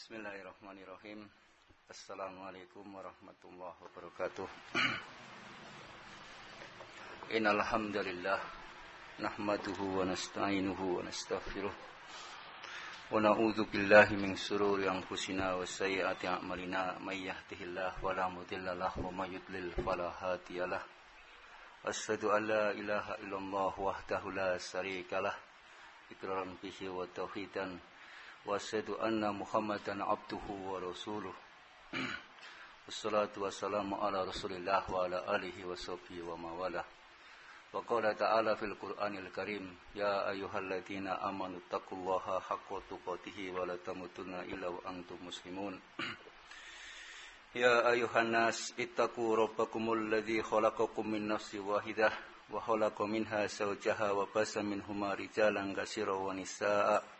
Bismillahirrahmanirrahim. Assalamualaikum warahmatullahi wabarakatuh. Innal hamdalillah nahmaduhu wa nasta'inuhu wa nastaghfiruh. Wa na'udzu billahi min shururi anfusina wa sayyiati a'malina may yahdihillahu wa la mudilla wa may yudlil fala hadiyalah. Asyhadu an la ilaha illallah wahdahu la syarika lah. Iqraran bihi wa tauhidan وأشهد أن محمدا عبده ورسوله. والصلاة والسلام على رسول الله وعلى آله وصحبه ومن والاه. وقال تعالى في القرآن الكريم يا أيها الذين آمنوا اتقوا الله حق تقاته ولا تموتن إلا وأنتم مسلمون. يا أيها الناس اتقوا ربكم الذي خلقكم من نفس واحدة وخلق منها زوجها وبث منهما رجالا كثيرا ونساء.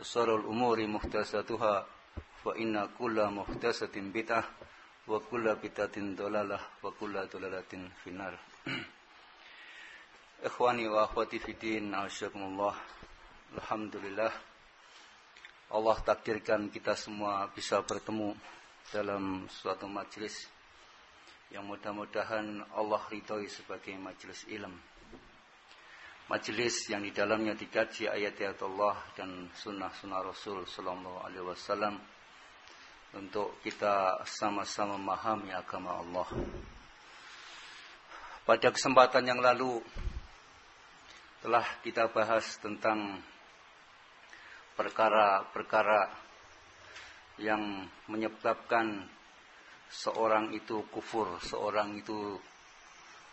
وشر الأمور محدثاتها فإن كل محدثة بدعة وكل بدعة ضلالة وكل ضلالة في النار Ikhwani wa akhwati fiddin, asyakumullah. Alhamdulillah. Allah takdirkan kita semua bisa bertemu dalam suatu majlis yang mudah-mudahan Allah ridhoi sebagai majlis ilmu majelis yang di dalamnya dikaji ayat-ayat Allah dan sunnah-sunnah Rasul Sallallahu Alaihi Wasallam untuk kita sama-sama memahami agama Allah. Pada kesempatan yang lalu telah kita bahas tentang perkara-perkara yang menyebabkan seorang itu kufur, seorang itu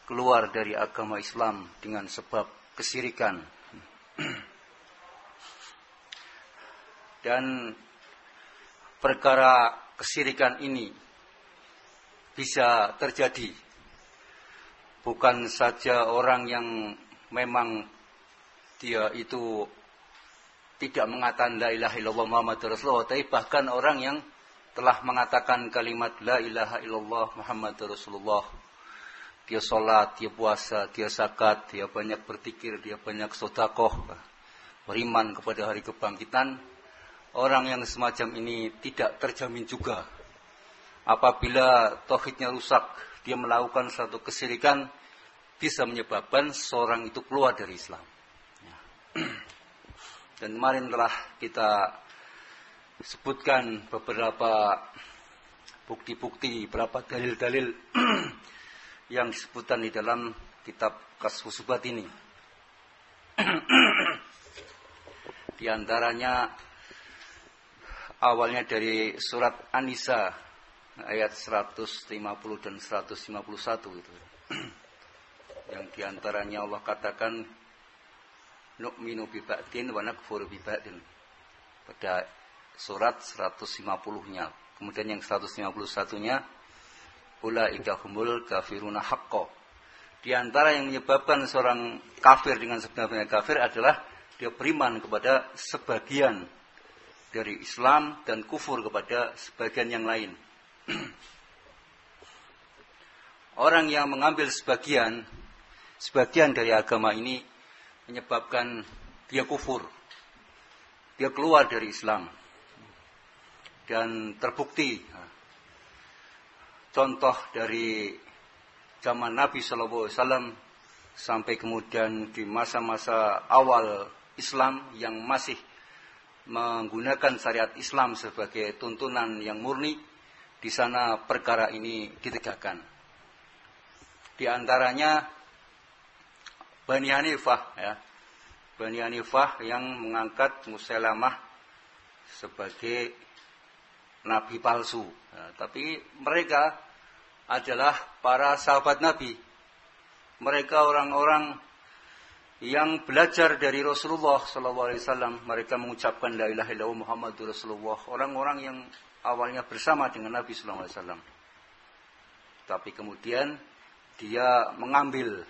keluar dari agama Islam dengan sebab kesirikan. Dan perkara kesirikan ini bisa terjadi bukan saja orang yang memang dia itu tidak mengatakan la ilaha illallah Muhammad Rasulullah tapi bahkan orang yang telah mengatakan kalimat la ilaha illallah Muhammad Rasulullah dia sholat, dia puasa, dia zakat, dia banyak berpikir, dia banyak sodakoh, beriman kepada hari kebangkitan. Orang yang semacam ini tidak terjamin juga. Apabila tauhidnya rusak, dia melakukan satu kesirikan, bisa menyebabkan seorang itu keluar dari Islam. Ya. Dan kemarin telah kita sebutkan beberapa bukti-bukti, beberapa dalil-dalil yang disebutkan di dalam kitab Kasfusubat ini. di antaranya awalnya dari surat An-Nisa ayat 150 dan 151 itu. yang di antaranya Allah katakan nu'minu bi ba'din wa nakfuru bi ba'din. Pada surat 150-nya. Kemudian yang 151-nya ulaika humul kafiruna haqqo. Di antara yang menyebabkan seorang kafir dengan sebenarnya kafir adalah dia beriman kepada sebagian dari Islam dan kufur kepada sebagian yang lain. Orang yang mengambil sebagian sebagian dari agama ini menyebabkan dia kufur. Dia keluar dari Islam. Dan terbukti contoh dari zaman Nabi Shallallahu Alaihi sampai kemudian di masa-masa awal Islam yang masih menggunakan syariat Islam sebagai tuntunan yang murni, di sana perkara ini ditegakkan. Di antaranya Bani Hanifah ya. Bani Hanifah yang mengangkat Musailamah sebagai nabi palsu. Ya, tapi mereka adalah para sahabat Nabi. Mereka orang-orang yang belajar dari Rasulullah SAW. Mereka mengucapkan la ilaha illallah Muhammadur Rasulullah. Orang-orang yang awalnya bersama dengan Nabi Wasallam. Tapi kemudian dia mengambil,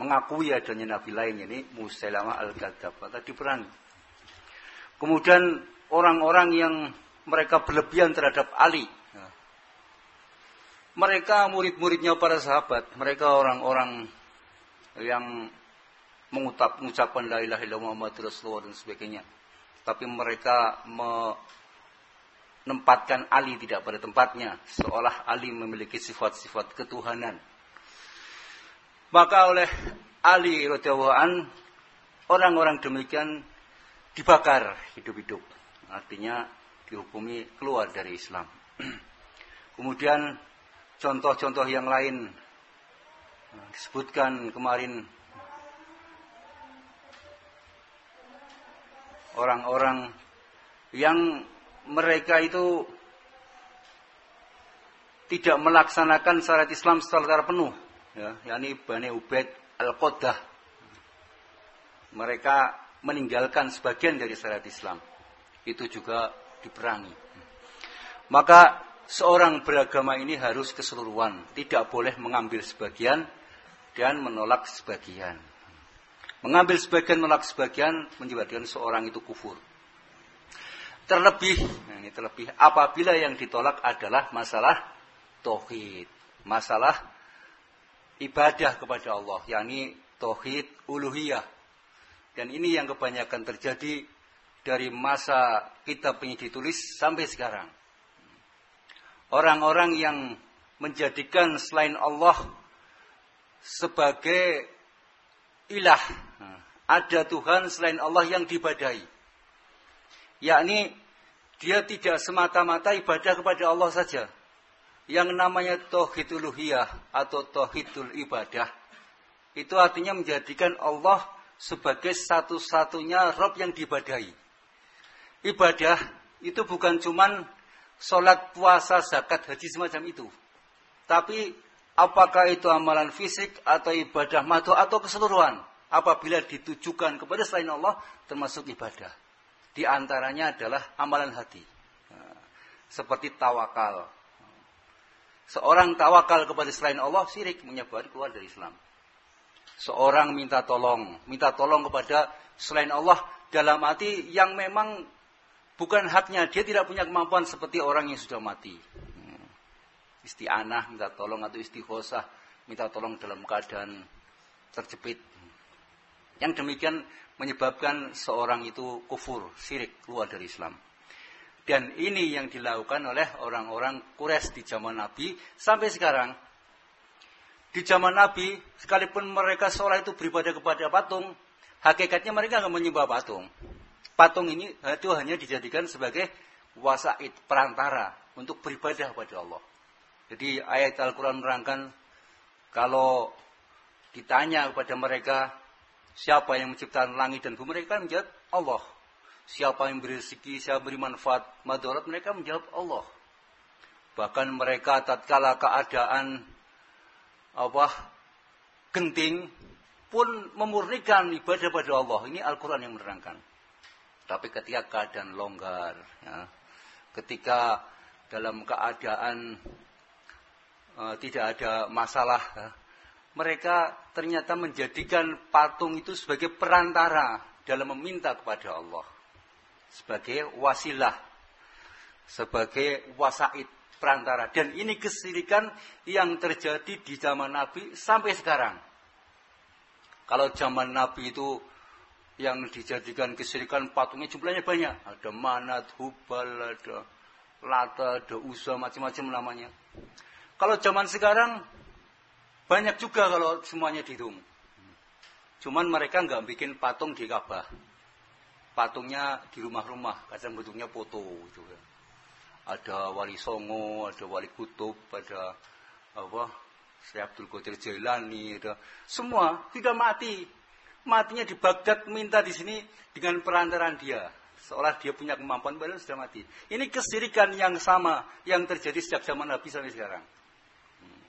mengakui adanya Nabi lain ini Musailamah al-Kadzab. Tadi diperangi. Kemudian orang-orang yang mereka berlebihan terhadap Ali. Mereka murid-muridnya para sahabat, mereka orang-orang yang mengucap, mengucapkan la ilaha illallah Muhammad Rasulullah dan sebagainya. Tapi mereka menempatkan Ali tidak pada tempatnya, seolah Ali memiliki sifat-sifat ketuhanan. Maka oleh Ali radhiyallahu an orang-orang demikian dibakar hidup-hidup. Artinya dihukumi keluar dari Islam. Kemudian contoh-contoh yang lain. Nah, disebutkan kemarin orang-orang yang mereka itu tidak melaksanakan syariat Islam secara penuh ya yakni Bani Ubaid Al-Qadah mereka meninggalkan sebagian dari syariat Islam. Itu juga diperangi. Maka seorang beragama ini harus keseluruhan, tidak boleh mengambil sebagian dan menolak sebagian. Mengambil sebagian, menolak sebagian menyebabkan seorang itu kufur. Terlebih, nah ini terlebih apabila yang ditolak adalah masalah tauhid, masalah ibadah kepada Allah, yakni tauhid uluhiyah. Dan ini yang kebanyakan terjadi dari masa kitab ini ditulis sampai sekarang. Orang-orang yang menjadikan selain Allah sebagai ilah. Ada Tuhan selain Allah yang dibadai. Yakni dia tidak semata-mata ibadah kepada Allah saja. Yang namanya tauhid uluhiyah atau tauhidul ibadah itu artinya menjadikan Allah sebagai satu-satunya Rob yang dibadai ibadah itu bukan cuman sholat, puasa, zakat, haji semacam itu. Tapi apakah itu amalan fisik atau ibadah madu atau keseluruhan. Apabila ditujukan kepada selain Allah termasuk ibadah. Di antaranya adalah amalan hati. Seperti tawakal. Seorang tawakal kepada selain Allah sirik menyebabkan keluar dari Islam. Seorang minta tolong, minta tolong kepada selain Allah dalam arti yang memang Bukan haknya, dia tidak punya kemampuan seperti orang yang sudah mati. Hmm. Isti'anah, minta tolong atau istighosah, minta tolong dalam keadaan terjepit. Yang demikian menyebabkan seorang itu kufur, syirik, keluar dari Islam. Dan ini yang dilakukan oleh orang-orang Quraisy di zaman Nabi sampai sekarang. Di zaman Nabi, sekalipun mereka seolah itu beribadah kepada patung, hakikatnya mereka nggak menyembah patung patung ini itu hanya dijadikan sebagai wasaid perantara untuk beribadah pada Allah. Jadi ayat Al-Quran menerangkan kalau ditanya kepada mereka siapa yang menciptakan langit dan bumi mereka menjawab Allah. Siapa yang beri rezeki, siapa beri manfaat, madarat mereka menjawab Allah. Bahkan mereka tatkala keadaan apa genting pun memurnikan ibadah pada Allah. Ini Al-Quran yang menerangkan. Tapi ketika keadaan longgar, ya, ketika dalam keadaan uh, tidak ada masalah, ya, mereka ternyata menjadikan patung itu sebagai perantara dalam meminta kepada Allah, sebagai wasilah, sebagai wasaid perantara. Dan ini kesirikan yang terjadi di zaman Nabi sampai sekarang. Kalau zaman Nabi itu yang dijadikan kesirikan patungnya jumlahnya banyak. Ada Manat, Hubal, ada Lata, ada Usa, macam-macam namanya. Kalau zaman sekarang banyak juga kalau semuanya dihitung. Cuman mereka nggak bikin patung di Ka'bah. Patungnya di rumah-rumah, kadang bentuknya foto gitu ya. Ada wali Songo, ada wali Kutub, ada apa? Syekh Abdul Qadir Jailani, ada semua tidak mati, matinya di Baghdad minta di sini dengan perantaran dia seolah dia punya kemampuan padahal sudah mati ini kesirikan yang sama yang terjadi sejak zaman Nabi sampai sekarang hmm.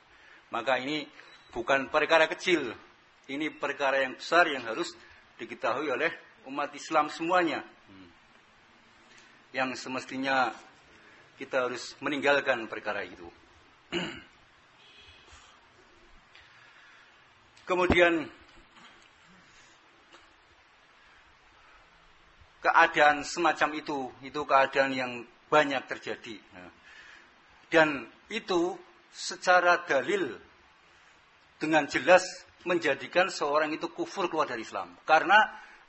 maka ini bukan perkara kecil ini perkara yang besar yang harus diketahui oleh umat Islam semuanya hmm. yang semestinya kita harus meninggalkan perkara itu. Kemudian keadaan semacam itu, itu keadaan yang banyak terjadi. Dan itu secara dalil dengan jelas menjadikan seorang itu kufur keluar dari Islam. Karena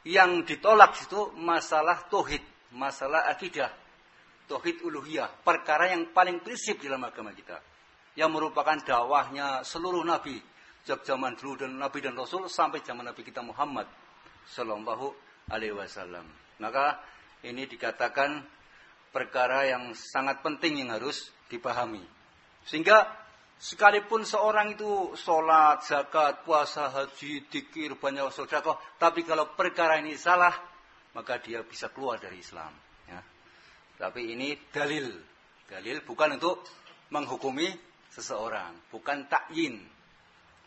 yang ditolak itu masalah tohid, masalah akidah, tohid uluhiyah, perkara yang paling prinsip dalam agama kita. Yang merupakan dakwahnya seluruh nabi, sejak zaman dulu dan nabi dan rasul sampai zaman nabi kita Muhammad sallallahu alaihi wasallam. Maka ini dikatakan perkara yang sangat penting yang harus dipahami. Sehingga sekalipun seorang itu sholat, zakat, puasa, haji, dikir, banyak sodakoh, tapi kalau perkara ini salah, maka dia bisa keluar dari Islam. Ya. Tapi ini dalil, dalil bukan untuk menghukumi seseorang, bukan takyin.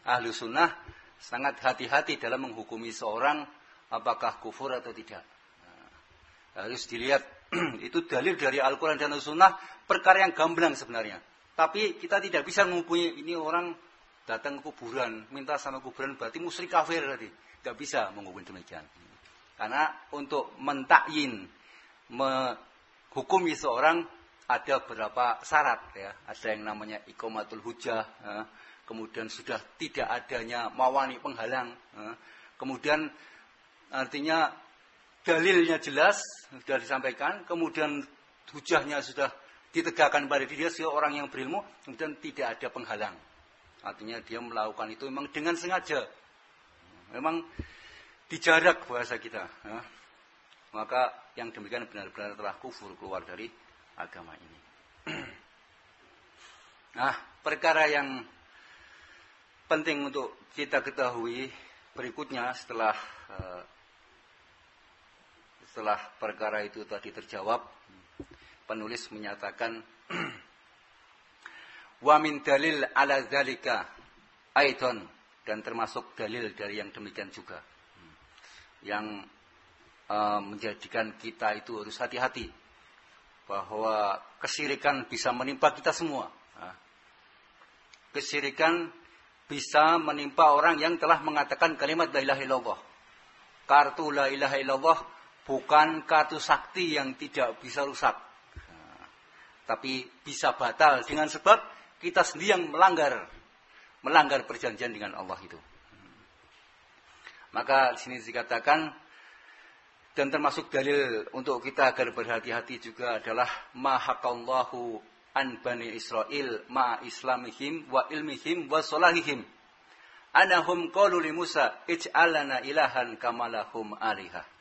Ahlu sunnah sangat hati-hati dalam menghukumi seorang apakah kufur atau tidak. Harus dilihat itu dalil dari Al-Quran dan Al-Sunnah perkara yang gamblang sebenarnya. Tapi kita tidak bisa mempunyai ini orang datang ke kuburan, minta sama kuburan berarti musyrik kafir tadi. Tidak bisa menghukumi demikian. Karena untuk mentakyin, menghukumi seorang ada beberapa syarat ya. Ada yang namanya ikomatul hujah, ya. kemudian sudah tidak adanya mawani penghalang, ya. kemudian artinya dalilnya jelas sudah disampaikan, kemudian hujahnya sudah ditegakkan pada dia seorang yang berilmu, kemudian tidak ada penghalang. Artinya dia melakukan itu memang dengan sengaja. Memang dijarak bahasa kita. Ya. Maka yang demikian benar-benar telah kufur keluar dari agama ini. nah, perkara yang penting untuk kita ketahui berikutnya setelah uh, setelah perkara itu tadi terjawab, penulis menyatakan wa min dalil ala zalika aiton dan termasuk dalil dari yang demikian juga yang uh, menjadikan kita itu harus hati-hati bahwa kesirikan bisa menimpa kita semua. Kesirikan bisa menimpa orang yang telah mengatakan kalimat la ilaha illallah. Kartu la ilaha illallah bukan kartu sakti yang tidak bisa rusak. Nah, tapi bisa batal dengan sebab kita sendiri yang melanggar melanggar perjanjian dengan Allah itu. Maka di sini dikatakan dan termasuk dalil untuk kita agar berhati-hati juga adalah mahakallahu an bani Israel ma islamihim wa ilmihim wa solahihim. Anahum qalu li Musa ij'alana ilahan kamalahum alihah.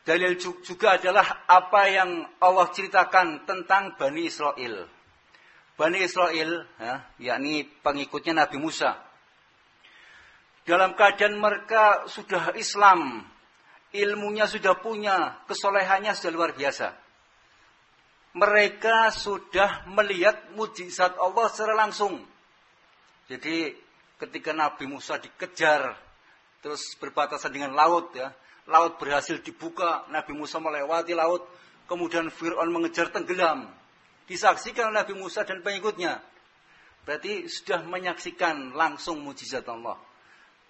Dalil juga adalah apa yang Allah ceritakan tentang Bani Israel. Bani Israel, ya, yakni pengikutnya Nabi Musa. Dalam keadaan mereka sudah Islam, ilmunya sudah punya, kesolehannya sudah luar biasa. Mereka sudah melihat mujizat Allah secara langsung. Jadi ketika Nabi Musa dikejar, terus berbatasan dengan laut ya, laut berhasil dibuka, Nabi Musa melewati laut, kemudian Fir'aun mengejar tenggelam. Disaksikan Nabi Musa dan pengikutnya. Berarti sudah menyaksikan langsung mujizat Allah.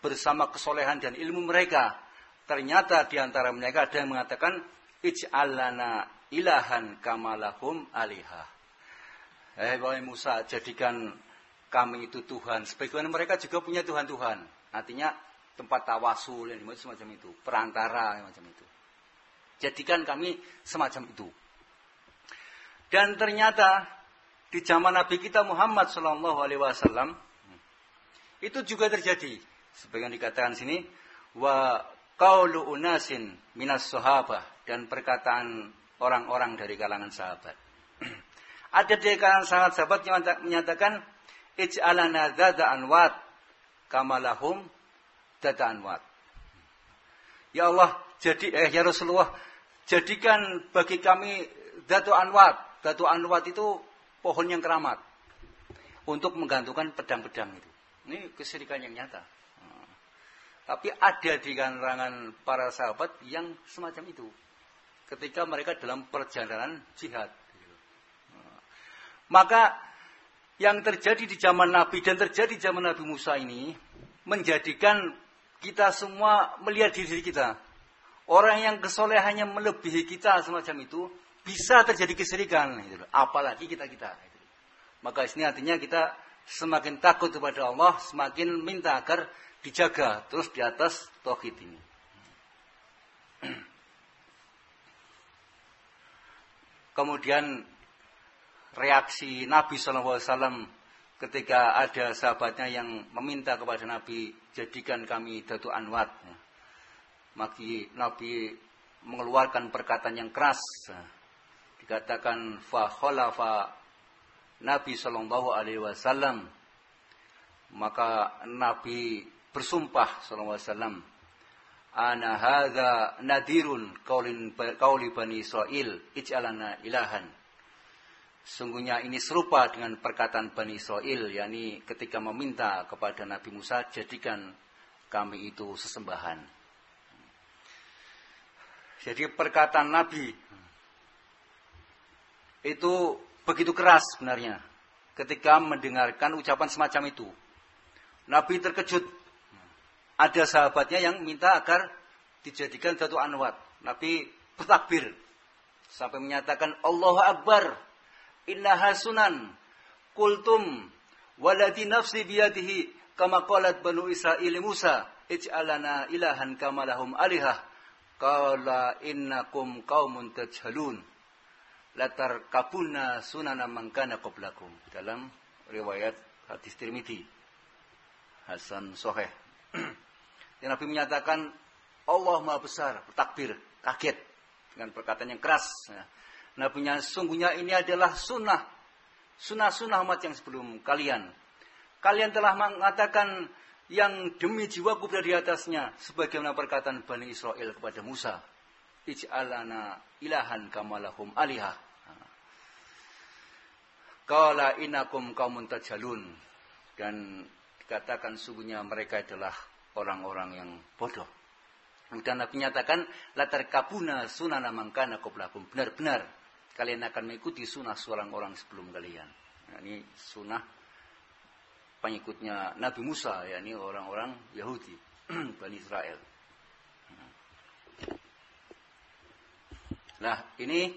Bersama kesolehan dan ilmu mereka. Ternyata di antara mereka ada yang mengatakan, Ij'alana ilahan kamalahum alihah. Eh, wahai Musa, jadikan kami itu Tuhan. Sebagaimana mereka juga punya Tuhan-Tuhan. Artinya tempat tawasul yang di mana semacam itu, perantara yang macam itu. Jadikan kami semacam itu. Dan ternyata di zaman Nabi kita Muhammad Shallallahu Alaihi Wasallam itu juga terjadi. Sebagian dikatakan sini wa kaulu unasin minas sahabah dan perkataan orang-orang dari kalangan sahabat. Ada di kalangan sahabat sahabat yang menyatakan ij'alana dzata anwat kamalahum data anwat. Ya Allah, jadi eh ya Rasulullah, jadikan bagi kami datu anwat. Datu anwat itu pohon yang keramat untuk menggantungkan pedang-pedang itu. Ini kesirikan yang nyata. Tapi ada di kalangan para sahabat yang semacam itu. ketika mereka dalam perjalanan jihad. Maka yang terjadi di zaman Nabi dan terjadi di zaman Nabi Musa ini menjadikan kita semua melihat diri kita. Orang yang kesolehannya melebihi kita semacam itu bisa terjadi kesirikan. Gitu Apalagi kita-kita. Gitu Maka ini artinya kita semakin takut kepada Allah, semakin minta agar dijaga terus di atas tauhid ini. Kemudian reaksi Nabi SAW ketika ada sahabatnya yang meminta kepada Nabi jadikan kami datu anwat. Maki Nabi mengeluarkan perkataan yang keras. Dikatakan fa khalafa Nabi Shallallahu Alaihi Wasallam maka Nabi bersumpah Shallallahu Alaihi Wasallam ana hadza nadirun qaulin qauli bani Israil ij'alana ilahan Sungguhnya ini serupa dengan perkataan Bani Israel, yakni ketika meminta kepada Nabi Musa, jadikan kami itu sesembahan. Jadi perkataan Nabi itu begitu keras sebenarnya ketika mendengarkan ucapan semacam itu. Nabi terkejut ada sahabatnya yang minta agar dijadikan satu anwat. Nabi bertakbir sampai menyatakan Allah Akbar. Innaha sunan. Kultum waladi nafsi biyadihi kama qalat banu Israil Musa ij'alana ilahan kama lahum alihah. Qala innakum qaumun tajhalun. Latar kabuna sunana mangkana qablakum. Dalam riwayat hadis Tirmidzi. Hasan Soheh. Yang Nabi menyatakan Allah Maha Besar, bertakbir, kaget dengan perkataan yang keras. Ya. Nabi nya sungguhnya ini adalah sunnah, sunnah-sunnah umat yang sebelum kalian. Kalian telah mengatakan yang demi jiwaku berada di atasnya, sebagaimana perkataan Bani Israel kepada Musa. Ij'alana ilahan kamalahum alihah. Kala inakum kaumun tajalun. Dan dikatakan sungguhnya mereka adalah orang-orang yang bodoh. Kemudian Nabi nyatakan latar kabuna sunana mangkana koblahum. Benar-benar kalian akan mengikuti sunnah seorang orang sebelum kalian. Nah, ini sunnah pengikutnya Nabi Musa, ya ini orang-orang Yahudi, Bani Israel. Nah, ini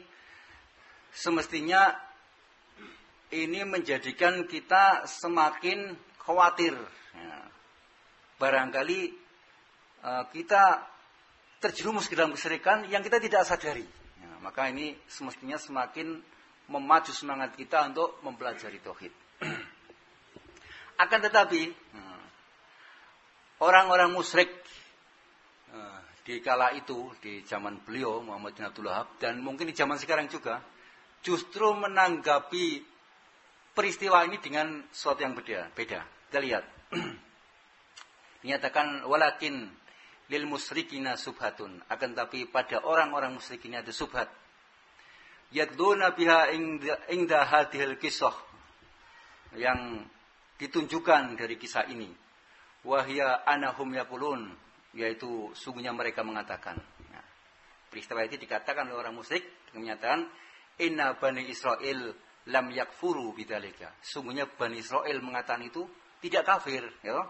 semestinya ini menjadikan kita semakin khawatir. Ya barangkali uh, kita terjerumus ke dalam keserikan yang kita tidak sadari. Maka ini semestinya semakin memacu semangat kita untuk mempelajari tauhid. Akan tetapi eh, orang-orang musyrik uh, di kala itu di zaman beliau Muhammad bin Abdul Wahab dan mungkin di zaman sekarang juga justru menanggapi peristiwa ini dengan sesuatu yang beda. Beda. Kita lihat. Dinyatakan walakin lil musrikina subhatun. Akan tapi pada orang-orang musyrik ini ada subhat. Yadluna biha ingda hadhil kisah. Yang ditunjukkan dari kisah ini. Wahya anahum yakulun. Yaitu sungguhnya mereka mengatakan. Nah, peristiwa itu dikatakan oleh orang musyrik. Menyatakan. Inna bani Israel lam yakfuru bidalika. Sungguhnya bani Israel mengatakan itu tidak kafir. Ya.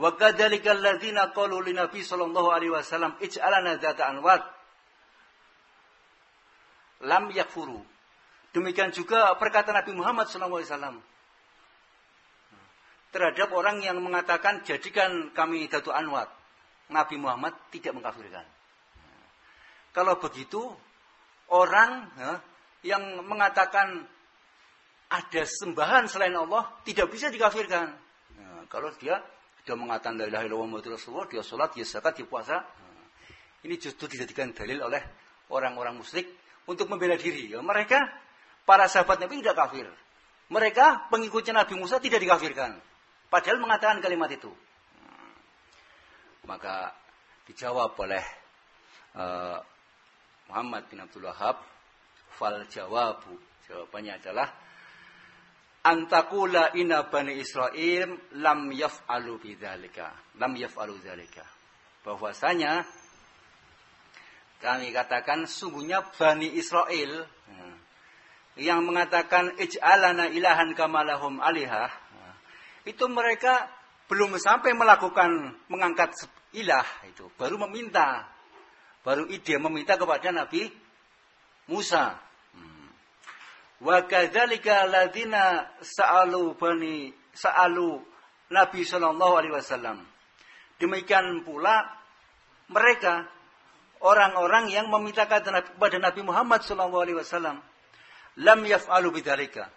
Wa kadzalikal ladzina qalu li Nabi sallallahu alaihi wasallam ij'alana dzata anwat lam yakfuru. Demikian juga perkataan Nabi Muhammad sallallahu alaihi wasallam terhadap orang yang mengatakan jadikan kami datu anwat. Nabi Muhammad tidak mengkafirkan. Kalau begitu orang ya, yang mengatakan ada sembahan selain Allah tidak bisa dikafirkan. Nah, kalau dia dia mengatakan la ilaha illallah Muhammadur Rasulullah, dia sholat, dia zakat, dia puasa. Ini justru dijadikan dalil oleh orang-orang musyrik untuk membela diri. Ya, mereka para sahabat Nabi tidak kafir. Mereka pengikutnya Nabi Musa tidak dikafirkan. Padahal mengatakan kalimat itu. Maka dijawab oleh uh, Muhammad bin Abdul Wahab, fal jawabu. Jawabannya adalah antakula ina bani Israel lam yaf'alu bidzalika. Lam yaf'alu dzalika. Bahwasanya kami katakan sungguhnya Bani Israel nah, yang mengatakan ij'alana ilahan kamalahum alihah nah, itu mereka belum sampai melakukan mengangkat ilah itu baru meminta baru ide meminta kepada Nabi Musa. Wa kadzalika ladina sa'alu bani sa'alu Nabi sallallahu alaihi wasallam demikian pula mereka orang-orang yang meminta kepada Nabi Muhammad SAW. Lam yaf'alu bidzalika.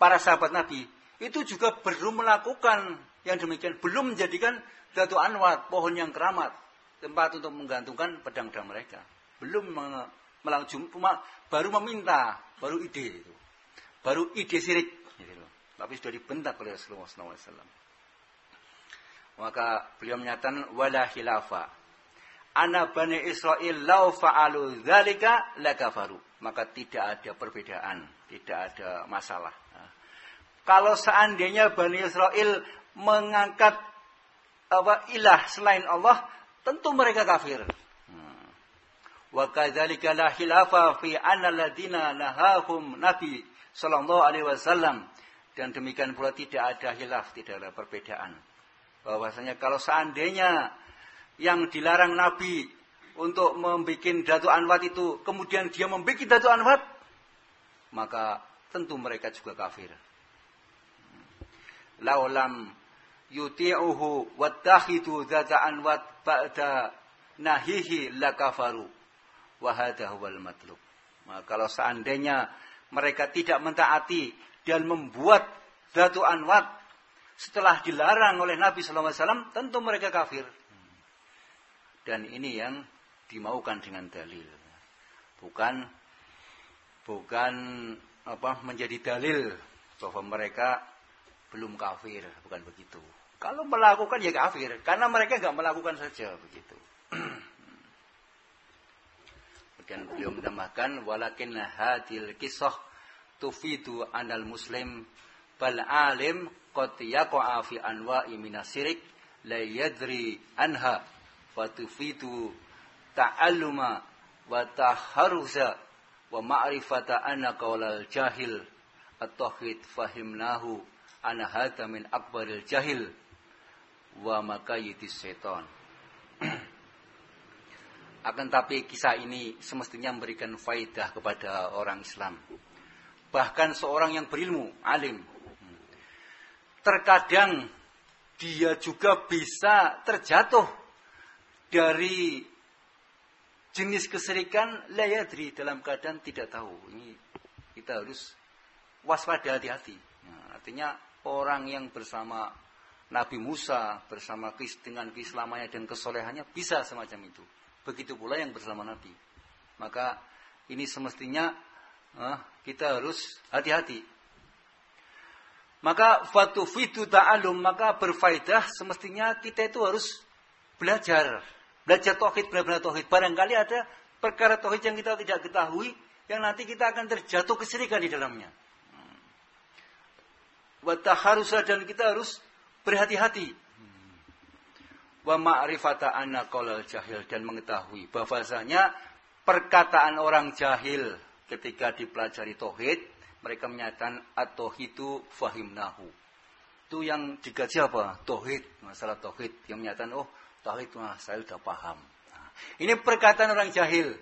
Para sahabat Nabi itu juga belum melakukan yang demikian, belum menjadikan Datu Anwar, pohon yang keramat, tempat untuk menggantungkan pedang-pedang mereka. Belum melakukan, baru meminta, baru ide itu. Baru ide sirik. Gitu Tapi sudah dibentak oleh Rasulullah SAW. Maka beliau menyatakan wala khilafah Ana Bani Israel lau fa'alu dzalika lakafaru. Maka tidak ada perbedaan, tidak ada masalah. Kalau seandainya Bani Israel mengangkat apa ilah selain Allah, tentu mereka kafir. Wa kadzalika la khilafa fi anna alladziina nahahum Nabi sallallahu alaihi wasallam dan demikian pula tidak ada hilaf, tidak ada perbedaan. Bahwasanya kalau seandainya yang dilarang Nabi untuk membuat datu anwat itu, kemudian dia membuat datu anwat, maka tentu mereka juga kafir. Laulam yuti'uhu wattakhidu data anwat ba'da nahihi lakafaru. Wahada huwal matlub. Nah, kalau seandainya mereka tidak mentaati dan membuat datu anwat setelah dilarang oleh Nabi SAW, tentu mereka kafir. Dan ini yang dimaukan dengan dalil. Bukan bukan apa menjadi dalil bahwa mereka belum kafir, bukan begitu. Kalau melakukan ya kafir, karena mereka nggak melakukan saja begitu. Kemudian beliau menambahkan walakin hadil kisah tufidu anal muslim bal alim qad yaqa'a fi anwa'i minasirik la yadri anha fatufitu ta'alluma wa taharuza wa ma'rifata anna qawlal jahil at-tauhid fahimnahu ana hadha min akbaril jahil wa makayidis seton akan tapi kisah ini semestinya memberikan faidah kepada orang Islam bahkan seorang yang berilmu alim terkadang dia juga bisa terjatuh dari jenis keserikan layadri dalam keadaan tidak tahu. Ini kita harus waspada hati-hati. Nah, artinya orang yang bersama Nabi Musa bersama dengan keislamannya dan kesolehannya bisa semacam itu. Begitu pula yang bersama Nabi. Maka ini semestinya uh, kita harus hati-hati. Maka fatu fitu ta'alum maka berfaedah semestinya kita itu harus belajar Belajar tauhid benar-benar tauhid. Barangkali ada perkara tauhid yang kita tidak ketahui yang nanti kita akan terjatuh kesirikan di dalamnya. Wa taharusa dan kita harus berhati-hati. Wa ma'rifata anna qolal jahil dan mengetahui bahwasanya perkataan orang jahil ketika dipelajari tauhid mereka menyatakan atau itu fahimnahu. Itu yang digaji apa? Tauhid, masalah tauhid yang menyatakan oh Tauhid mah saya sudah paham. Nah, ini perkataan orang jahil.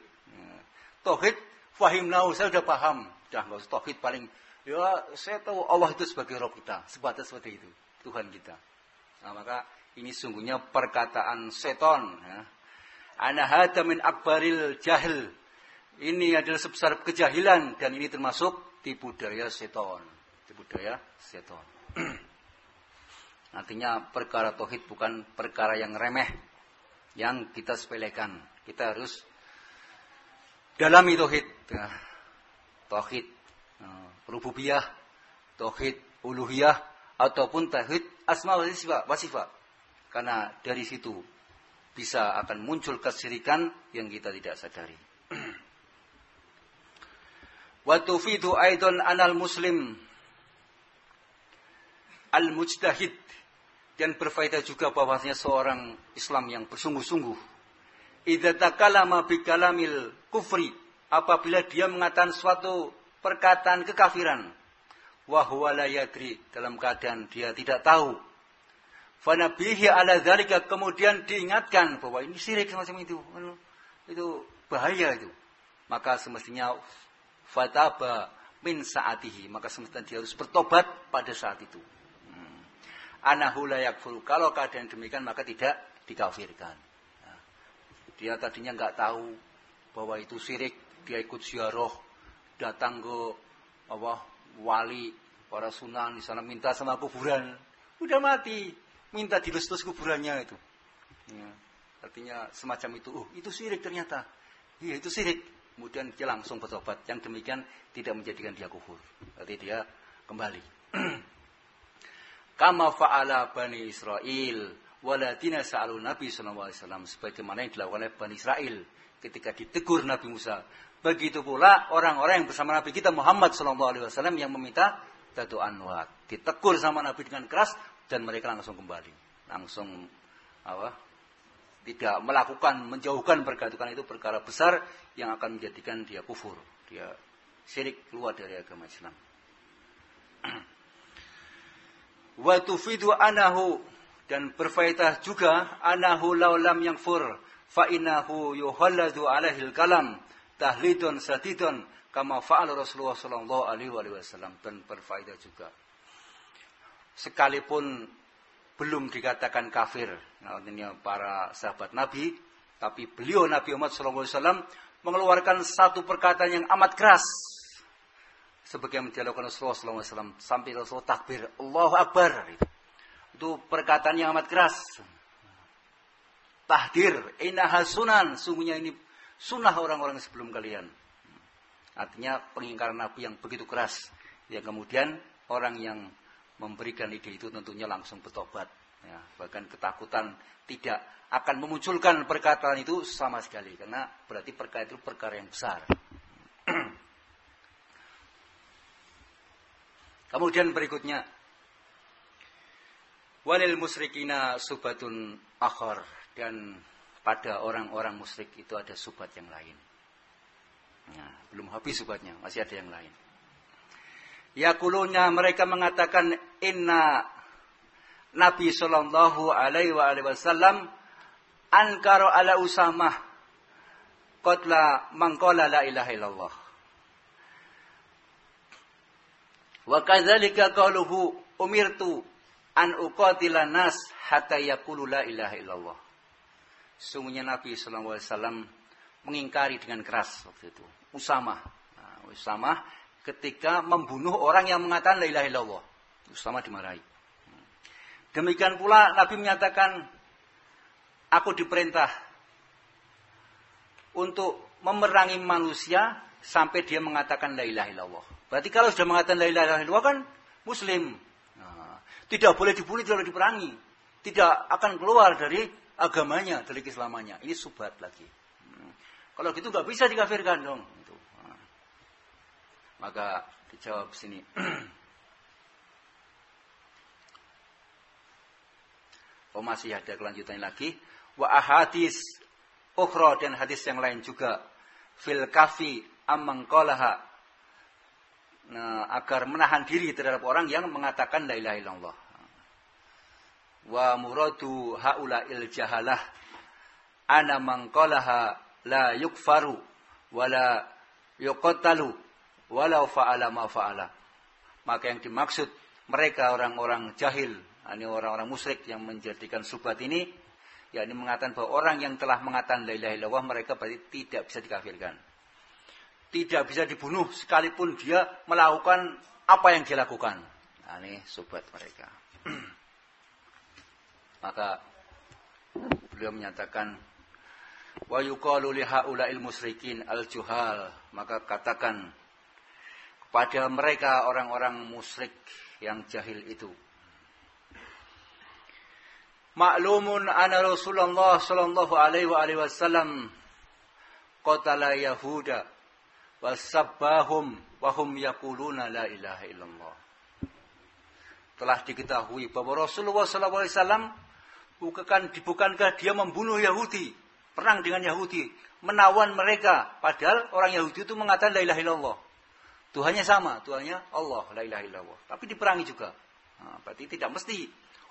Tauhid fahim nau saya sudah paham. Sudah nggak usah tauhid paling ya saya tahu Allah itu sebagai roh kita, sebatas seperti itu Tuhan kita. Nah, maka ini sungguhnya perkataan seton. Ya. Ana hada min akbaril jahil. Ini adalah sebesar kejahilan dan ini termasuk tipu daya seton. Tipu daya seton. Artinya perkara tauhid bukan perkara yang remeh yang kita sepelekan. Kita harus dalami tauhid. Nah, tauhid nah, rububiyah, tauhid uluhiyah ataupun tauhid asma wa sifat. Karena dari situ bisa akan muncul kesirikan yang kita tidak sadari. Wa tufidu aidan anal muslim al-mujtahid dan berfaedah juga bahwasanya seorang Islam yang bersungguh-sungguh idza takallama bi kalamil kufri apabila dia mengatakan suatu perkataan kekafiran wa huwa la yadri dalam keadaan dia tidak tahu fanabihi ala zalika. Kemudian diingatkan bahwa ini syirik semacam itu. Itu bahaya itu. Maka semestinya fataba min saatihi. Maka semestinya dia harus bertobat pada saat itu. Hmm. anahu la yakfuru. Kalau keadaan demikian maka tidak dikafirkan. Nah, dia tadinya nggak tahu bahwa itu syirik. Dia ikut ziarah datang ke apa wali para sunan di sana minta sama kuburan. Udah mati minta dilus-lus kuburannya itu. Ya. artinya semacam itu oh itu sirik ternyata. Iya itu sirik kemudian dia langsung bertobat. Yang demikian tidak menjadikan dia kufur. Berarti dia kembali. Kama fa'ala bani Israel waladina sa'alu Nabi wasallam sebagaimana yang dilakukan oleh Bani Israel ketika ditegur Nabi Musa. Begitu pula orang-orang yang bersama Nabi kita Muhammad SAW yang meminta datu anwat. Ditegur sama Nabi dengan keras dan mereka langsung kembali. Langsung apa? Tidak melakukan menjauhkan pergatukan itu perkara besar yang akan menjadikan dia kufur. Dia syirik keluar dari agama Islam. Wa tufidu anahu dan berfaedah juga anahu laulam yang fur fa innahu yuhalladu alaihil kalam tahlidun sadidun kama fa'al Rasulullah sallallahu alaihi wasallam dan berfaedah juga. Sekalipun belum dikatakan kafir, artinya para sahabat Nabi, tapi beliau Nabi Muhammad wasallam mengeluarkan satu perkataan yang amat keras sebagai dilakukan Rasulullah wasallam sampai Rasulullah takbir Allahu Akbar. Itu perkataan yang amat keras. Tahdir, innaha sunan, sungguhnya ini sunnah orang-orang sebelum kalian. Artinya pengingkaran Nabi yang begitu keras. Ya kemudian orang yang memberikan ide itu tentunya langsung bertobat. Ya, bahkan ketakutan tidak akan memunculkan perkataan itu sama sekali. Karena berarti perkara itu perkara yang besar. Kemudian berikutnya. Walil musrikina subatun akhar. Dan pada orang-orang musyrik itu ada subat yang lain. Nah, belum habis subatnya, masih ada yang lain. Yakulunya mereka mengatakan inna Nabi Shallallahu Alaihi Wasallam ankaro ala usamah kotla mangkola la ilaha illallah. Wa kadzalika qaluhu umirtu an uqatila nas hatta yaqulu la ilaha illallah. Sungguhnya Nabi SAW mengingkari dengan keras waktu itu. Usama. Nah, Usama ketika membunuh orang yang mengatakan la ilaha illallah. Usama dimarahi. Demikian pula Nabi menyatakan, aku diperintah untuk memerangi manusia sampai dia mengatakan la ilaha illallah. Berarti kalau sudah mengatakan la ilaha illallah kan muslim. Nah, tidak boleh dibunuh, tidak boleh diperangi. Tidak akan keluar dari agamanya, dari keislamannya. Ini subat lagi. Hmm. Kalau gitu nggak bisa dikafirkan dong. Itu. Nah. Maka dijawab sini. oh masih ada kelanjutannya lagi. Wa ahadis ukhra dan hadis yang lain juga. Fil kafi amangkolaha. Nah, agar menahan diri terhadap orang yang mengatakan la ilaha illallah wa muradu haula il jahalah ana mangqalaha la yukfaru wala yuqtalu walau fa'ala ma fa'ala maka yang dimaksud mereka orang-orang jahil ini orang-orang musyrik yang menjadikan subat ini yakni mengatakan bahwa orang yang telah mengatakan la ilaha illallah mereka berarti tidak bisa dikafirkan. Tidak bisa dibunuh sekalipun dia melakukan apa yang dia lakukan. Nah, ini subat mereka. Maka beliau menyatakan wa yuqalu li haula'il musyrikin al-juhal. Maka katakan kepada mereka orang-orang musyrik yang jahil itu Maklumun anna Rasulullah sallallahu alaihi wa alihi wasallam qatala yahuda wasabbahum wa hum yaquluna la ilaha illallah telah diketahui bahwa Rasulullah sallallahu alaihi wasallam Bukankah, bukankah dia membunuh Yahudi perang dengan Yahudi, menawan mereka. Padahal orang Yahudi itu mengatakan la ilaha illallah. Tuhannya sama, Tuhannya Allah, la ilaha illallah. Tapi diperangi juga. Nah, berarti tidak mesti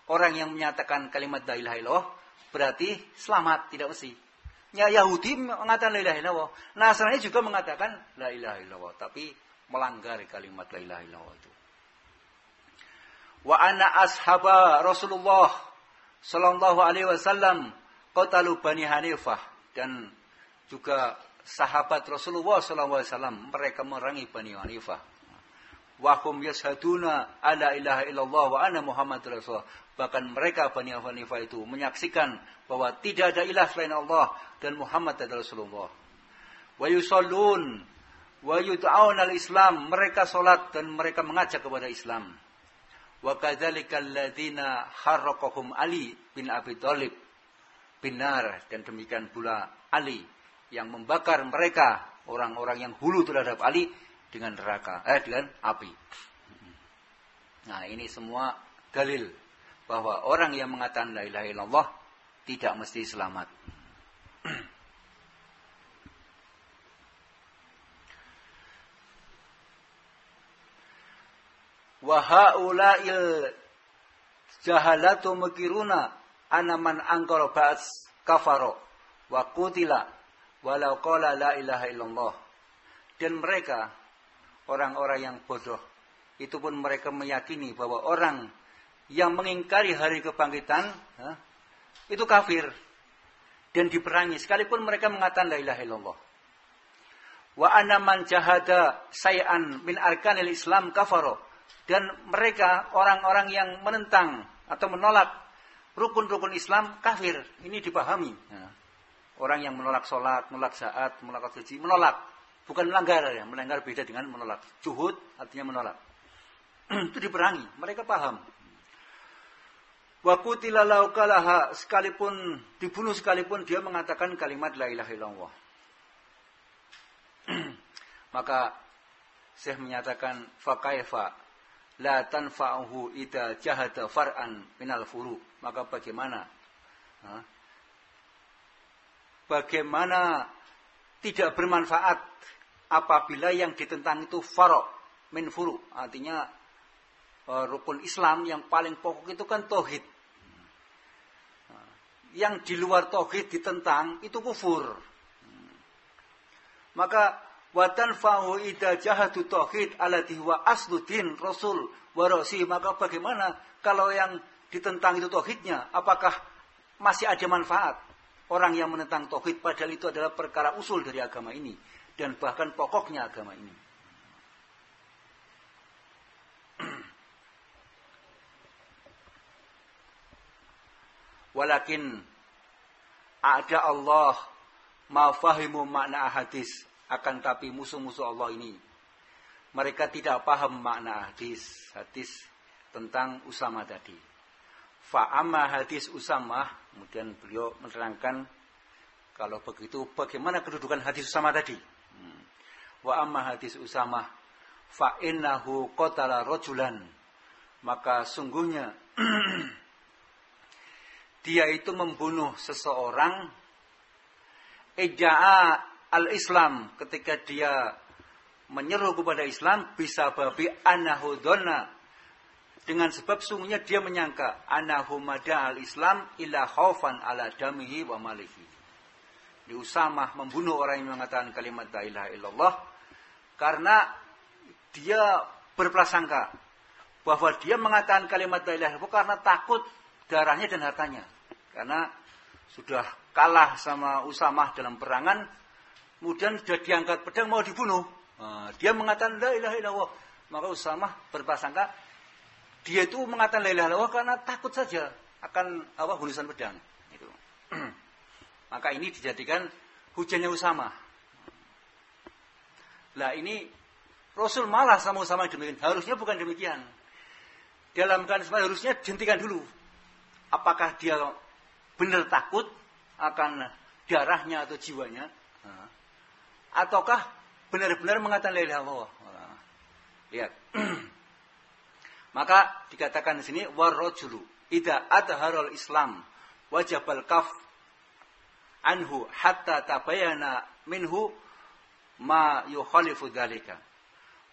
orang yang menyatakan kalimat la ilaha illallah berarti selamat, tidak mesti. Ya Yahudi mengatakan la ilaha illallah. Nasrani juga mengatakan la ilaha illallah, tapi melanggar kalimat la ilaha illallah itu. Wa ana ashaba Rasulullah sallallahu alaihi wasallam qatalu Bani Hanifah dan juga sahabat Rasulullah sallallahu alaihi wasallam mereka merangi Bani Hanifah. Wa hum yashhaduna ala ilaha illallah wa anna Muhammad Rasulullah. Bahkan mereka Bani Hanifah itu menyaksikan bahwa tidak ada ilah selain Allah dan Muhammad adalah Rasulullah. Wa yusallun wa yud'auna al-Islam, mereka salat dan mereka mengajak kepada Islam. Wa kadzalika alladziina harraqahum Ali bin Abi Thalib binar dan demikian pula Ali yang membakar mereka orang-orang yang hulu terhadap Ali dengan neraka eh dengan api. Nah, ini semua dalil bahwa orang yang mengatakan la ilaha illallah tidak mesti selamat. Wa haula'il jahalatu mukiruna anaman angkara ba'as kafaro wa kutila walau qala la ilaha illallah. Dan mereka orang-orang yang bodoh itu pun mereka meyakini bahwa orang yang mengingkari hari kebangkitan itu kafir dan diperangi sekalipun mereka mengatakan la ilaha illallah. Wa ana man jahada sayan min arkanil Islam kafaro dan mereka orang-orang yang menentang atau menolak rukun-rukun Islam kafir. Ini dipahami. Orang yang menolak sholat, menolak saat, menolak suci, menolak. Bukan melanggar ya. Melanggar beda dengan menolak. Juhud artinya menolak. Itu diperangi. Mereka paham. Wakutilalau kalaha sekalipun dibunuh sekalipun dia mengatakan kalimat la ilaha illallah. Maka Syekh menyatakan fakaifa la tanfa'uhu ida jahada far'an minal furu. Maka bagaimana? Bagaimana tidak bermanfaat apabila yang ditentang itu farok min furu. Artinya e, rukun Islam yang paling pokok itu kan tauhid. Yang di luar tauhid ditentang itu kufur. Maka Watan fahu ida jahadu tauhid alati asludin rasul warosi. Maka bagaimana kalau yang ditentang itu tauhidnya? Apakah masih ada manfaat? Orang yang menentang tauhid padahal itu adalah perkara usul dari agama ini. Dan bahkan pokoknya agama ini. Walakin ada Allah ma fahimu makna hadis akan tapi musuh-musuh Allah ini mereka tidak paham makna hadis hadis tentang Usama tadi. Fa'amma hadis Usama, kemudian beliau menerangkan kalau begitu bagaimana kedudukan hadis Usama tadi. Hmm. Wa amma hadis Usama fa innahu qatala rajulan. Maka sungguhnya dia itu membunuh seseorang eja'a al-Islam ketika dia menyeru kepada Islam bisa babi anahudona dengan sebab sungguhnya dia menyangka anahumada al-Islam ila khaufan ala damihi wa malihi. Di Usamah membunuh orang yang mengatakan kalimat la ilaha illallah karena dia berprasangka bahwa dia mengatakan kalimat la ilaha illallah karena takut darahnya dan hartanya. Karena sudah kalah sama Usamah dalam perangan, Kemudian sudah diangkat pedang mau dibunuh. Nah, dia mengatakan la ilaha illallah. Maka Usamah berprasangka dia itu mengatakan la ilaha illallah karena takut saja akan apa hulusan pedang. Itu. Maka ini dijadikan hujannya Usamah. Lah ini Rasul malah sama Usamah demikian. Harusnya bukan demikian. Dalam kan harusnya dihentikan dulu. Apakah dia benar takut akan darahnya atau jiwanya? Ataukah benar-benar mengatakan la ilaha illallah. Lihat. Maka dikatakan di sini warrajulu idza adharul Islam wajibal kaf anhu hatta tabayana minhu ma yukhalifu dzalika.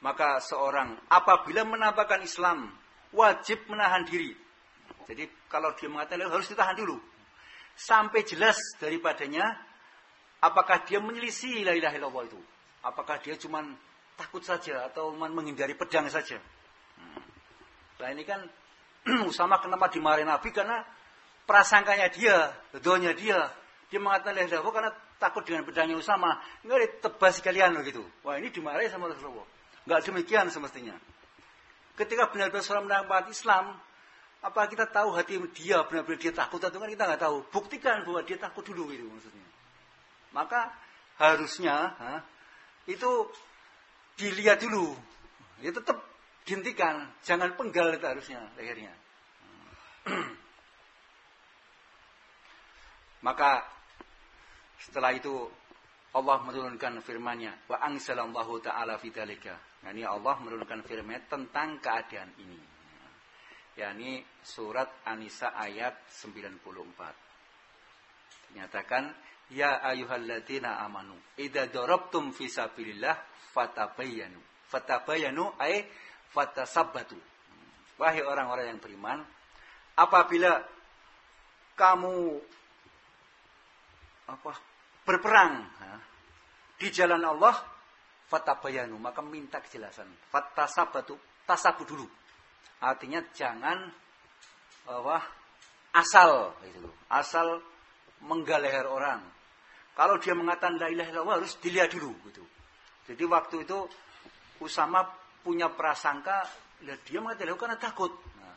Maka seorang apabila menampakkan Islam wajib menahan diri. Jadi kalau dia mengatakan harus ditahan dulu sampai jelas daripadanya apakah dia menyelisih la ilaha illallah itu. Apakah dia cuma takut saja atau menghindari pedang saja. Hmm. Nah ini kan Usama kenapa dimarahin Nabi karena prasangkanya dia, doanya dia. Dia mengatakan la ilaha karena takut dengan pedangnya Usama. Enggak ditebas sekalian begitu. Wah ini dimarahi sama Rasulullah. Enggak demikian semestinya. Ketika benar-benar seorang Islam, apa kita tahu hati dia benar-benar dia takut atau kan kita nggak tahu. Buktikan bahwa dia takut dulu itu maksudnya. Maka harusnya ha, itu dilihat dulu. Ya tetap dihentikan, jangan penggal itu harusnya akhirnya. Maka setelah itu Allah menurunkan firman-Nya wa angsalallahu taala fidzalika. Nah, ini Allah menurunkan firman tentang keadaan ini. Yakni surat An-Nisa ayat 94. Dinyatakan ya ayyuhalladzina amanu idza darabtum fi sabilillah fatabayyanu. Fatabayyanu ay fatasabbatu. Wahai orang-orang yang beriman, apabila kamu apa berperang ha, di jalan Allah fatabayanu maka minta kejelasan fatasabatu tasabu dulu artinya jangan apa asal itu asal menggaleher orang. Kalau dia mengatakan la ilaha illallah harus dilihat dulu gitu. Jadi waktu itu Usama punya prasangka dia mengatakan karena takut? Nah,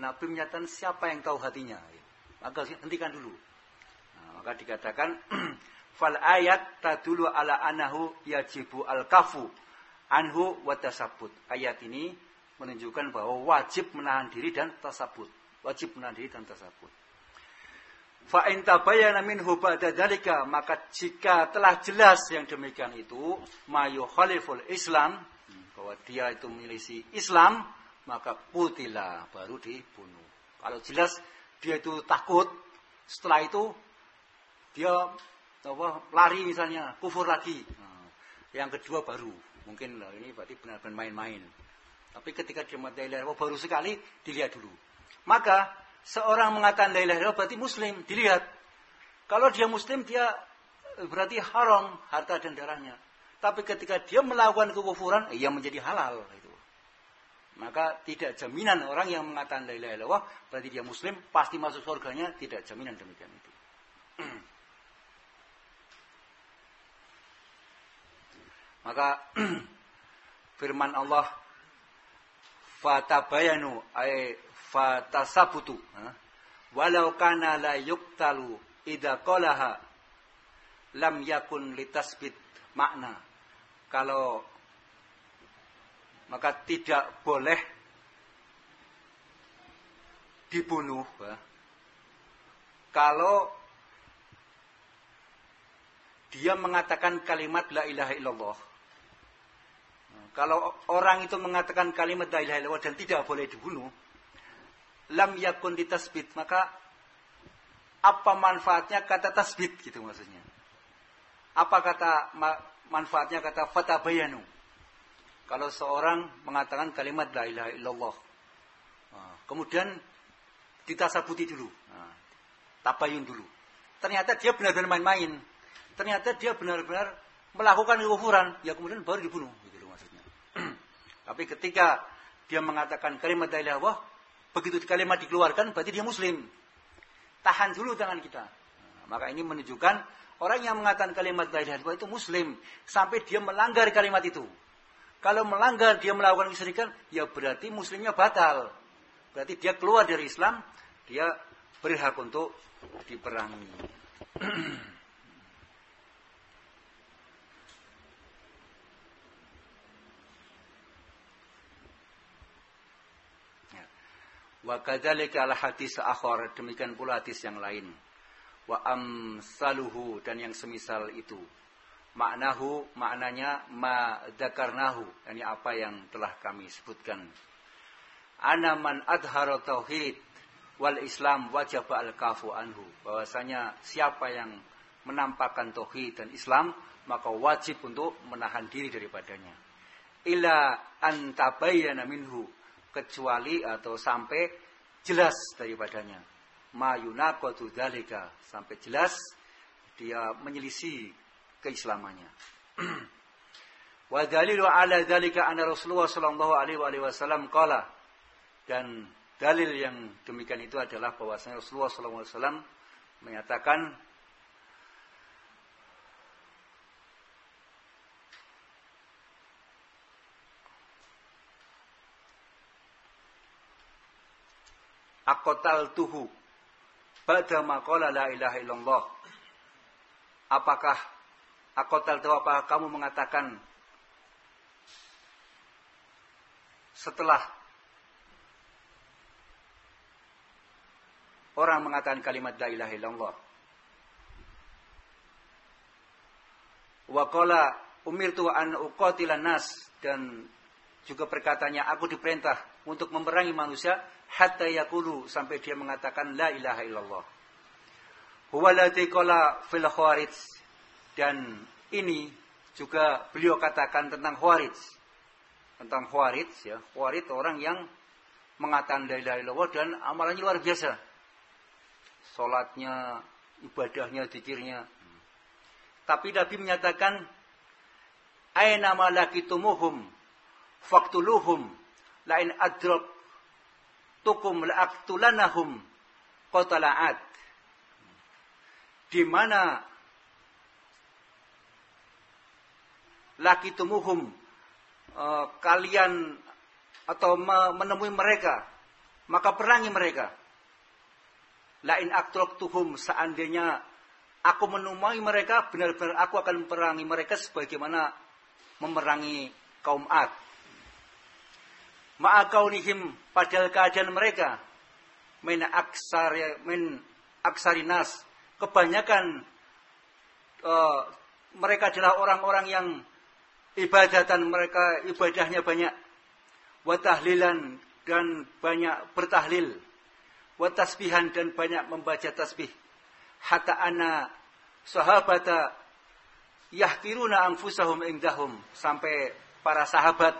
Nabi menyatakan siapa yang tahu hatinya? Maka hentikan dulu. Nah, maka dikatakan fal ayat tadulu ala anahu yajibu al kafu anhu wa tasabut. Ayat ini menunjukkan bahwa wajib menahan diri dan tasabut. Wajib menahan diri dan tasabut. Fa in tabayyana minhu ba'da dalika maka jika telah jelas yang demikian itu mayu khaliful Islam bahwa dia itu milisi Islam maka putila baru dibunuh. Kalau jelas dia itu takut setelah itu dia apa lari misalnya kufur lagi nah, yang kedua baru mungkin ini berarti benar-benar main-main tapi ketika dia mengatakan la ilaha baru sekali dilihat dulu. Maka seorang mengatakan la ilaha berarti muslim dilihat. Kalau dia muslim dia berarti haram harta dan darahnya. Tapi ketika dia melakukan kekufuran ia menjadi halal itu. Maka tidak jaminan orang yang mengatakan la ilaha illallah berarti dia muslim pasti masuk surganya tidak jaminan demikian itu. Maka firman Allah fatabayanu ay fatasabutu walau kana la yuktalu idza qalaha lam yakun litasbit makna. Kalau maka tidak boleh dibunuh kalau dia mengatakan kalimat la ilaha illallah kalau orang itu mengatakan kalimat la ilaha illallah dan tidak boleh dibunuh, lam yakun ditasbit, maka apa manfaatnya kata tasbit gitu maksudnya. Apa kata manfaatnya kata fatabayanu? Kalau seorang mengatakan kalimat la ilaha illallah, ah, kemudian ditasabuti dulu, ah, tabayun dulu. Ternyata dia benar-benar main-main. Ternyata dia benar-benar melakukan kekufuran, ya kemudian baru dibunuh. Tapi ketika dia mengatakan kalimat la ilaha begitu kalimat dikeluarkan berarti dia muslim. Tahan dulu tangan kita. Nah, maka ini menunjukkan orang yang mengatakan kalimat la ilaha itu muslim sampai dia melanggar kalimat itu. Kalau melanggar dia melakukan kesyirikan, ya berarti muslimnya batal. Berarti dia keluar dari Islam, dia berhak untuk diperangi. Wa kadzalika al hadis akhar demikian pula hadis yang lain. Wa amsaluhu dan yang semisal itu. Maknahu maknanya ma dzakarnahu yani apa yang telah kami sebutkan. Ana man adhara tauhid wal Islam wajib al kafu anhu. Bahwasanya siapa yang menampakkan tauhid dan Islam, maka wajib untuk menahan diri daripadanya. Ila antabayyana minhu kecuali atau sampai jelas daripadanya. Mayunaqatu dzalika sampai jelas dia menyelisih keislamannya. Wa dalilu ala dzalika anna Rasulullah sallallahu alaihi wasallam qala dan dalil yang demikian itu adalah bahwasanya Rasulullah sallallahu alaihi wasallam menyatakan akotal tuhu. Pada makola la ilaha illallah. Apakah akotal tuhu apakah kamu mengatakan setelah orang mengatakan kalimat la ilaha illallah? Wa qala umirtu an nas. Dan juga perkataannya aku diperintah untuk memerangi manusia hatta yakulu sampai dia mengatakan la ilaha illallah. Huwaladzi qala fil khawarij dan ini juga beliau katakan tentang khawarij. Tentang khawarij ya, khawarij orang yang mengatakan la ilaha illallah dan amalannya luar biasa. Salatnya, ibadahnya, zikirnya. Tapi Nabi menyatakan aina malakitumuhum faktuluhum lain adrok tukum la'aktulanahum qatala'at. Di mana laki tumuhum uh, kalian atau menemui mereka maka perangi mereka lain tuhum seandainya aku menemui mereka benar-benar aku akan perangi mereka sebagaimana memerangi kaum Ad ma'akaunihim padahal keadaan mereka. Min aksar min aksarinas kebanyakan uh, mereka adalah orang-orang yang ibadatan mereka ibadahnya banyak. Watahlilan dan banyak bertahlil. Watasbihan dan banyak membaca tasbih. Hatta ana sahabata yahkiruna anfusahum indahum. Sampai para sahabat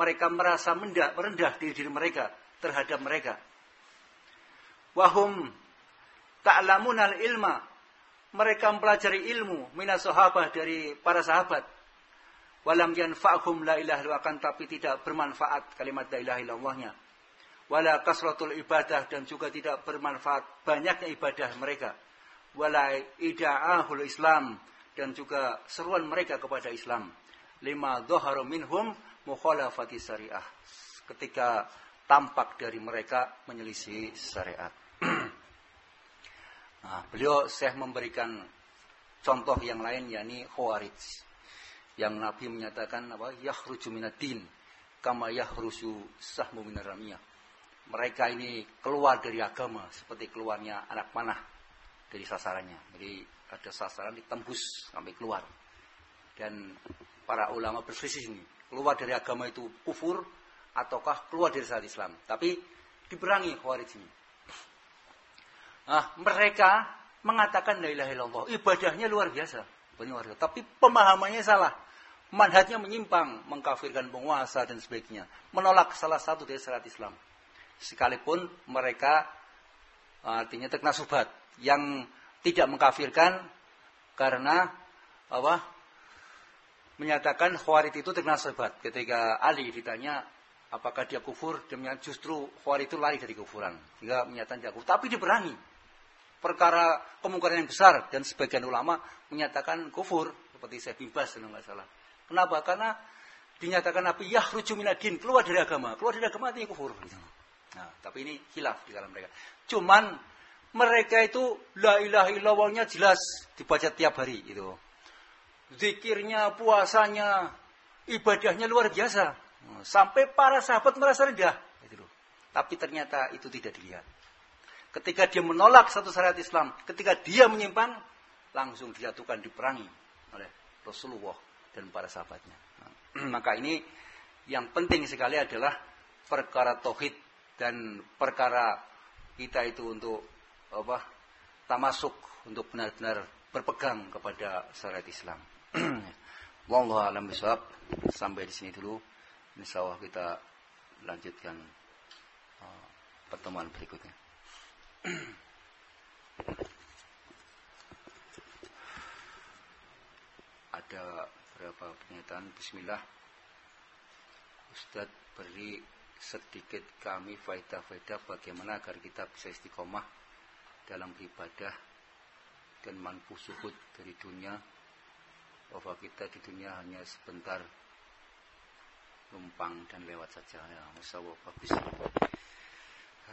mereka merasa mendah, merendah diri diri mereka terhadap mereka. Wahum ta'lamunal ilma. Mereka mempelajari ilmu minas sahabah dari para sahabat. Walam yanfa'hum la ilaha illallah tapi tidak bermanfaat kalimat la ilaha illallahnya. Wala kasratul ibadah dan juga tidak bermanfaat banyaknya ibadah mereka. Wala ida'ahul Islam dan juga seruan mereka kepada Islam. Lima dhaharu minhum mukhalafati syariah. Ketika tampak dari mereka menyelisih syariat. nah, beliau saya memberikan contoh yang lain yakni khawarij. Yang Nabi menyatakan apa? Yakhruju minadin kama yakhruju sahmu minaramiyah. Mereka ini keluar dari agama seperti keluarnya anak panah dari sasarannya. Jadi ada sasaran ditembus sampai keluar. Dan para ulama berselisih ini keluar dari agama itu kufur ataukah keluar dari syariat Islam. Tapi diperangi Khawarij ini. Nah, mereka mengatakan la ilaha illallah. Ibadahnya luar biasa. Biasa. Tapi pemahamannya salah. Manhajnya menyimpang, mengkafirkan penguasa dan sebagainya. Menolak salah satu dari syariat Islam. Sekalipun mereka artinya teknasubat yang tidak mengkafirkan karena apa menyatakan Khawarij itu terkena sebat. Ketika Ali ditanya apakah dia kufur, dia justru Khawarij itu lari dari kufuran. Sehingga menyatakan dia kufur. Tapi diperangi. Perkara kemungkinan yang besar dan sebagian ulama menyatakan kufur. Seperti saya bibas kalau nggak salah. Kenapa? Karena dinyatakan Nabi yahruju minadin, keluar dari agama. Keluar dari agama artinya kufur. Nah, tapi ini hilaf di dalam mereka. Cuman mereka itu la ilaha illallahnya jelas dibaca tiap hari itu zikirnya, puasanya, ibadahnya luar biasa. Sampai para sahabat merasa rendah. Tapi ternyata itu tidak dilihat. Ketika dia menolak satu syariat Islam, ketika dia menyimpang, langsung dijatuhkan diperangi oleh Rasulullah dan para sahabatnya. maka ini yang penting sekali adalah perkara tauhid dan perkara kita itu untuk apa? tamasuk untuk benar-benar berpegang kepada syariat Islam. Wallahu alam bisawab. Sampai di sini dulu. Insya Allah kita lanjutkan uh, pertemuan berikutnya. Ada berapa pernyataan? Bismillah. Ustadz beri sedikit kami faedah-faedah bagaimana agar kita bisa istiqomah dalam beribadah dan mampu suhud dari dunia bahwa kita di dunia hanya sebentar numpang dan lewat saja. Ya Masya Allah bagus.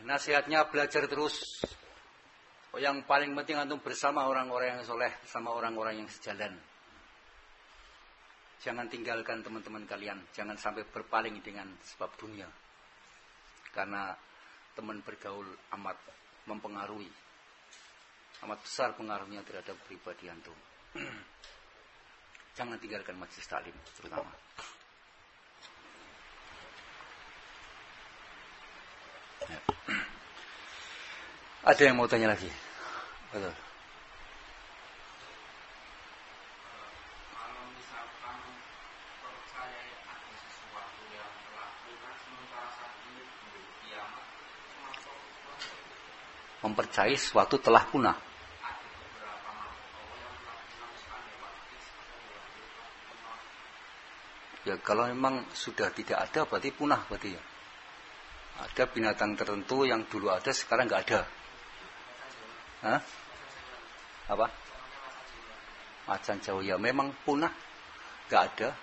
Nasihatnya belajar terus. Oh, yang paling penting antum bersama orang-orang yang soleh sama orang-orang yang sejalan. Jangan tinggalkan teman-teman kalian. Jangan sampai berpaling dengan sebab dunia. Karena teman bergaul amat mempengaruhi. Amat besar pengaruhnya terhadap pribadi antum Jangan tinggalkan majlis taklim terutama. Ya. Ada yang mau tanya lagi? Betul. mempercayai sesuatu telah punah. Ya kalau memang sudah tidak ada berarti punah berarti ya. Ada binatang tertentu yang dulu ada sekarang nggak ada. Hah? Apa? Macan jauh ya memang punah nggak ada.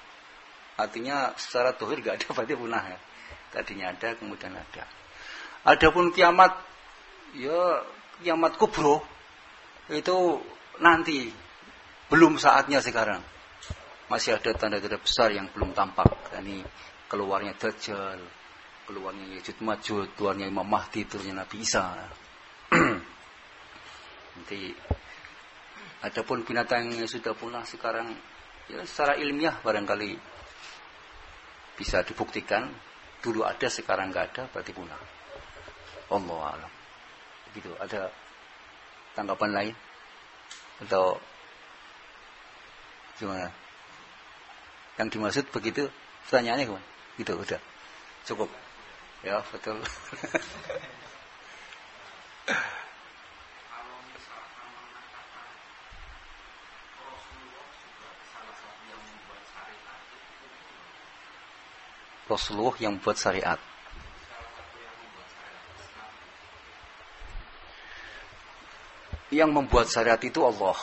Artinya secara dohir nggak ada berarti punah ya. Tadinya ada kemudian ada. Adapun kiamat ya kiamat kubro itu nanti belum saatnya sekarang masih ada tanda-tanda besar yang belum tampak. Ini keluarnya Dajjal, keluarnya Yajud Majud, keluarnya Imam Mahdi, turunnya Nabi Isa. Nanti adapun binatang yang sudah punah sekarang ya secara ilmiah barangkali bisa dibuktikan dulu ada sekarang nggak ada berarti punah. Allah alam. Begitu. Ada tanggapan lain atau gimana? Yang dimaksud begitu pertanyaannya gimana? Gitu udah. Cukup. Ya, betul. Rasulullah yang buat syariat. Yang membuat syariat itu Allah.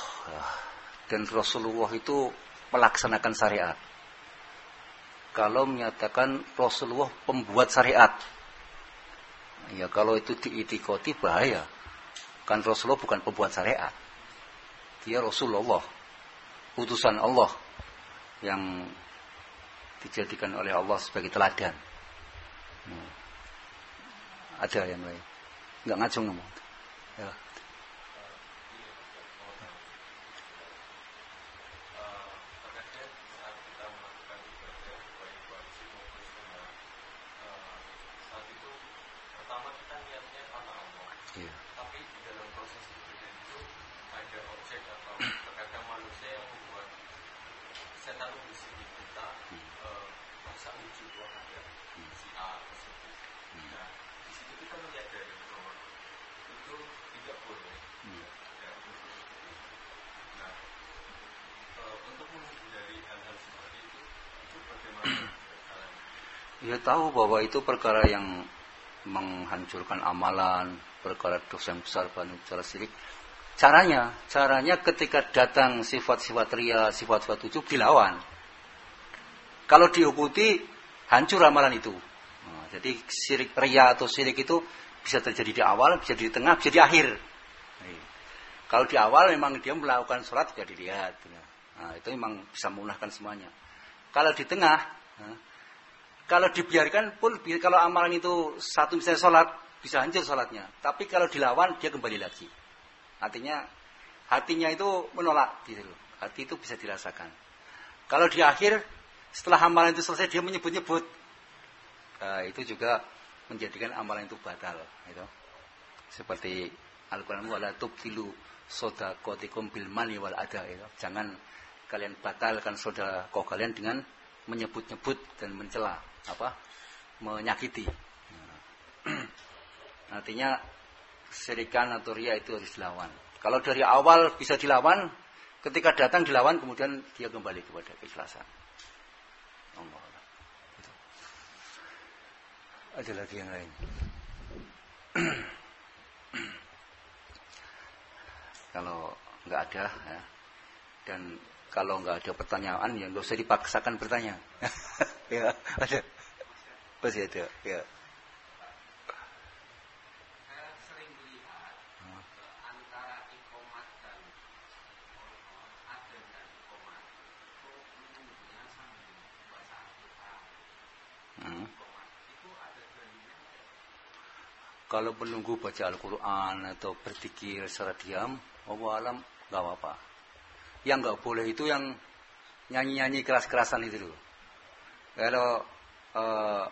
Dan Rasulullah itu melaksanakan syariat kalau menyatakan Rasulullah pembuat syariat. Ya kalau itu diitikoti bahaya. Kan Rasulullah bukan pembuat syariat. Dia Rasulullah. Utusan Allah. Yang dijadikan oleh Allah sebagai teladan. Hmm. Ada yang lain. Enggak ngacung ngomong. Ya. Ya tahu bahwa itu perkara yang menghancurkan amalan, perkara dosa yang besar, cara sirik. Caranya, caranya ketika datang sifat-sifat ria, sifat-sifat tujuh dilawan. Kalau diikuti, hancur amalan itu. Nah, jadi sirik ria atau sirik itu bisa terjadi di awal, bisa di tengah, bisa di akhir. Kalau di awal memang dia melakukan sholat sudah dilihat. Nah, itu memang bisa memulahkan semuanya. Kalau di tengah, nah, kalau dibiarkan pun, kalau amalan itu satu misalnya sholat, bisa hancur sholatnya. Tapi kalau dilawan, dia kembali lagi. Artinya, hatinya itu menolak. Gitu. Hati itu bisa dirasakan. Kalau di akhir, setelah amalan itu selesai, dia menyebut-nyebut. Nah, itu juga menjadikan amalan itu batal. Gitu. Seperti Al-Quran, wala tubtilu sodakotikum bil mali wal ada itu. Jangan kalian batalkan sodako kalian dengan menyebut-nyebut dan mencela apa menyakiti. Nah. Artinya serikan atau ria itu harus dilawan. Kalau dari awal bisa dilawan, ketika datang dilawan kemudian dia kembali kepada keikhlasan. Allah. Ada lagi yang lain. kalau nggak ada ya, dan kalau nggak ada pertanyaan ya nggak usah dipaksakan bertanya. ya ada masih ada ya. kalau menunggu baca Al-Quran atau berpikir secara diam, Allah alam nggak apa-apa. Yang nggak boleh itu yang nyanyi-nyanyi keras-kerasan itu loh. Kalau uh,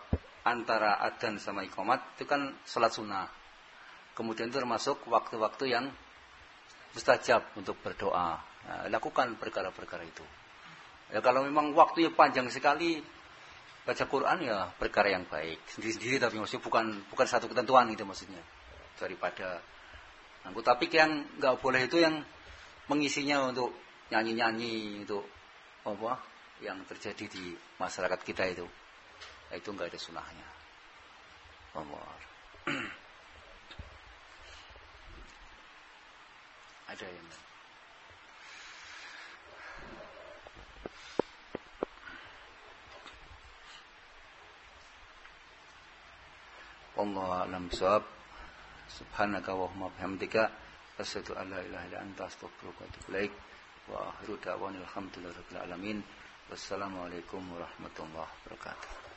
antara adan sama ikomat itu kan sholat sunnah. Kemudian itu termasuk waktu-waktu yang mustajab untuk berdoa. Nah, lakukan perkara-perkara itu. Ya kalau memang waktunya panjang sekali, baca Quran ya perkara yang baik sendiri-sendiri tapi maksudnya bukan bukan satu ketentuan gitu maksudnya daripada aku tapi yang nggak boleh itu yang mengisinya untuk nyanyi-nyanyi untuk apa yang terjadi di masyarakat kita itu. Nah, itu nggak ada sunahnya. Allah ada yang Allah alam bisawab. Subhanaka wa bihamdika. Asyhadu an la ilaha illa anta astaghfiruka. وآخر دعوان الحمد لله رب العالمين. والسلام عليكم ورحمة الله وبركاته.